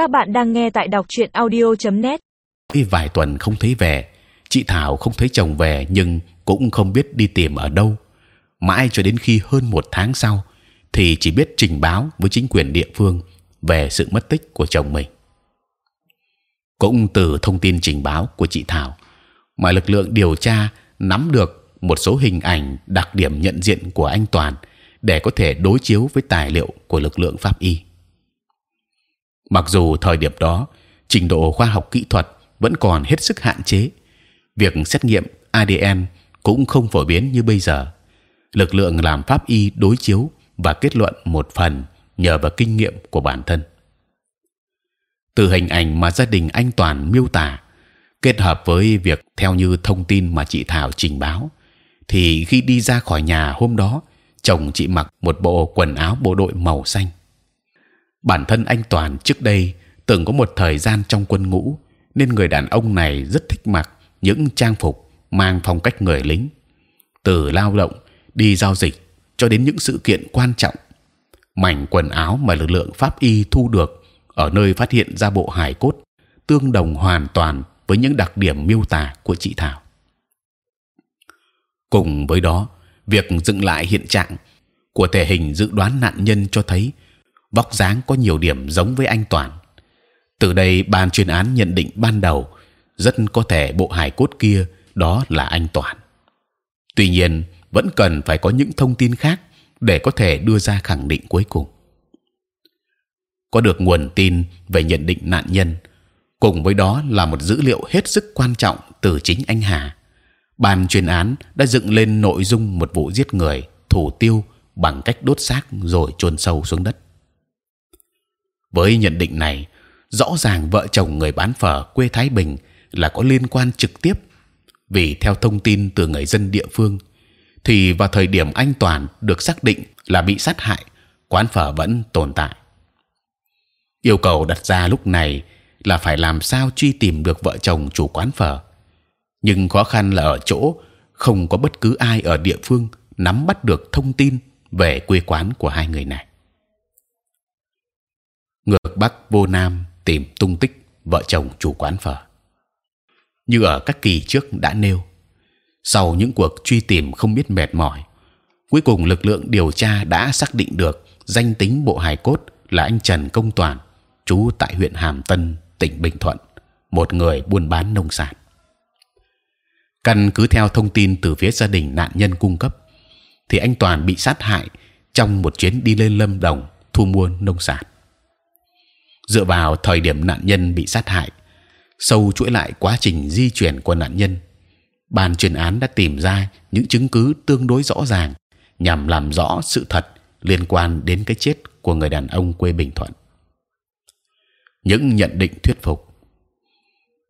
Các bạn đang nghe tại đọc truyện audio.net. Vài tuần không thấy về, chị Thảo không thấy chồng về nhưng cũng không biết đi tìm ở đâu. Mãi cho đến khi hơn một tháng sau, thì chỉ biết trình báo với chính quyền địa phương về sự mất tích của chồng mình. Cũng từ thông tin trình báo của chị Thảo, mà lực lượng điều tra nắm được một số hình ảnh đặc điểm nhận diện của anh Toàn để có thể đối chiếu với tài liệu của lực lượng pháp y. Mặc dù thời điểm đó trình độ khoa học kỹ thuật vẫn còn hết sức hạn chế, việc xét nghiệm ADN cũng không phổ biến như bây giờ. Lực lượng làm pháp y đối chiếu và kết luận một phần nhờ vào kinh nghiệm của bản thân. Từ hình ảnh mà gia đình anh Toàn miêu tả, kết hợp với việc theo như thông tin mà chị Thảo trình báo, thì khi đi ra khỏi nhà hôm đó, chồng chị mặc một bộ quần áo bộ đội màu xanh. Bản thân anh Toàn trước đây từng có một thời gian trong quân ngũ, nên người đàn ông này rất thích mặc những trang phục mang phong cách người lính. Từ lao động đi giao dịch cho đến những sự kiện quan trọng, mảnh quần áo mà lực lượng pháp y thu được ở nơi phát hiện ra bộ hài cốt tương đồng hoàn toàn với những đặc điểm miêu tả của chị Thảo. Cùng với đó, việc dựng lại hiện trạng của thể hình dự đoán nạn nhân cho thấy vóc dáng có nhiều điểm giống với anh Toàn. Từ đây ban chuyên án nhận định ban đầu rất có thể bộ hài cốt kia đó là anh Toàn. Tuy nhiên vẫn cần phải có những thông tin khác để có thể đưa ra khẳng định cuối cùng. Có được nguồn tin về nhận định nạn nhân, cùng với đó là một dữ liệu hết sức quan trọng từ chính anh Hà. Ban chuyên án đã dựng lên nội dung một vụ giết người thủ tiêu bằng cách đốt xác rồi chôn sâu xuống đất. Với nhận định này, rõ ràng vợ chồng người bán phở quê Thái Bình là có liên quan trực tiếp, vì theo thông tin từ người dân địa phương, thì vào thời điểm anh Toàn được xác định là bị sát hại, quán phở vẫn tồn tại. Yêu cầu đặt ra lúc này là phải làm sao truy tìm được vợ chồng chủ quán phở, nhưng khó khăn là ở chỗ không có bất cứ ai ở địa phương nắm bắt được thông tin về quê quán của hai người này ngược bắc vô nam tìm tung tích vợ chồng chủ quán phở. Như ở các kỳ trước đã nêu, sau những cuộc truy tìm không biết mệt mỏi, cuối cùng lực lượng điều tra đã xác định được danh tính bộ hài cốt là anh Trần Công Toàn, trú tại huyện Hàm Tân, tỉnh Bình Thuận, một người buôn bán nông sản. Căn cứ theo thông tin từ phía gia đình nạn nhân cung cấp, thì anh Toàn bị sát hại trong một chuyến đi lên Lâm Đồng thu mua nông sản dựa vào thời điểm nạn nhân bị sát hại, sâu chuỗi lại quá trình di chuyển của nạn nhân, ban chuyên án đã tìm ra những chứng cứ tương đối rõ ràng nhằm làm rõ sự thật liên quan đến cái chết của người đàn ông quê Bình Thuận. Những nhận định thuyết phục.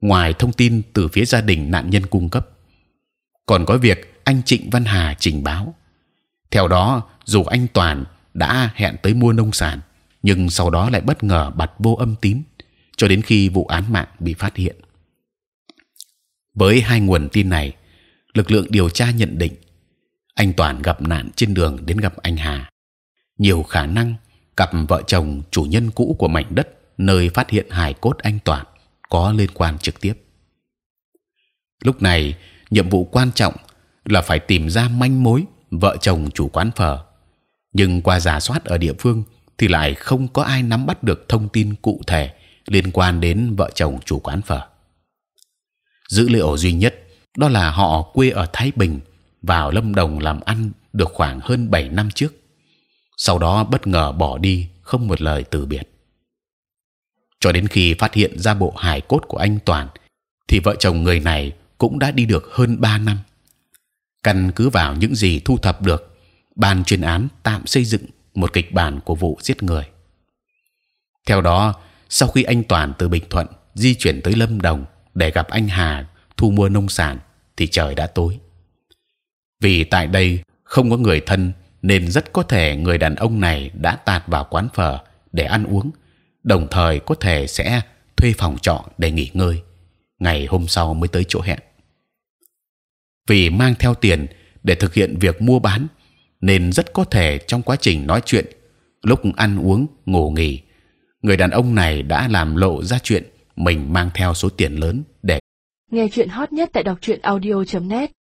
Ngoài thông tin từ phía gia đình nạn nhân cung cấp, còn có việc anh Trịnh Văn Hà trình báo. Theo đó, dù anh Toàn đã hẹn tới mua nông sản, nhưng sau đó lại bất ngờ bật vô âm tín cho đến khi vụ án mạng bị phát hiện. Với hai nguồn tin này, lực lượng điều tra nhận định anh Toàn gặp nạn trên đường đến gặp anh Hà. Nhiều khả năng cặp vợ chồng chủ nhân cũ của mảnh đất nơi phát hiện hài cốt anh Toàn có liên quan trực tiếp. Lúc này nhiệm vụ quan trọng là phải tìm ra manh mối vợ chồng chủ quán phở. Nhưng qua giả soát ở địa phương thì lại không có ai nắm bắt được thông tin cụ thể liên quan đến vợ chồng chủ quán phở. Dữ liệu duy nhất đó là họ quê ở Thái Bình vào Lâm Đồng làm ăn được khoảng hơn 7 năm trước, sau đó bất ngờ bỏ đi không một lời từ biệt. Cho đến khi phát hiện ra bộ hài cốt của anh Toàn, thì vợ chồng người này cũng đã đi được hơn 3 năm. Căn cứ vào những gì thu thập được, ban chuyên án tạm xây dựng một kịch bản của vụ giết người. Theo đó, sau khi anh Toàn từ Bình Thuận di chuyển tới Lâm Đồng để gặp anh Hà thu mua nông sản, thì trời đã tối. Vì tại đây không có người thân, nên rất có thể người đàn ông này đã tạt vào quán phở để ăn uống, đồng thời có thể sẽ thuê phòng trọ để nghỉ ngơi. Ngày hôm sau mới tới chỗ hẹn. Vì mang theo tiền để thực hiện việc mua bán nên rất có thể trong quá trình nói chuyện, lúc ăn uống, ngủ nghỉ, người đàn ông này đã làm lộ ra chuyện mình mang theo số tiền lớn để Nghe chuyện hot nhất tại đọc truyện audio.net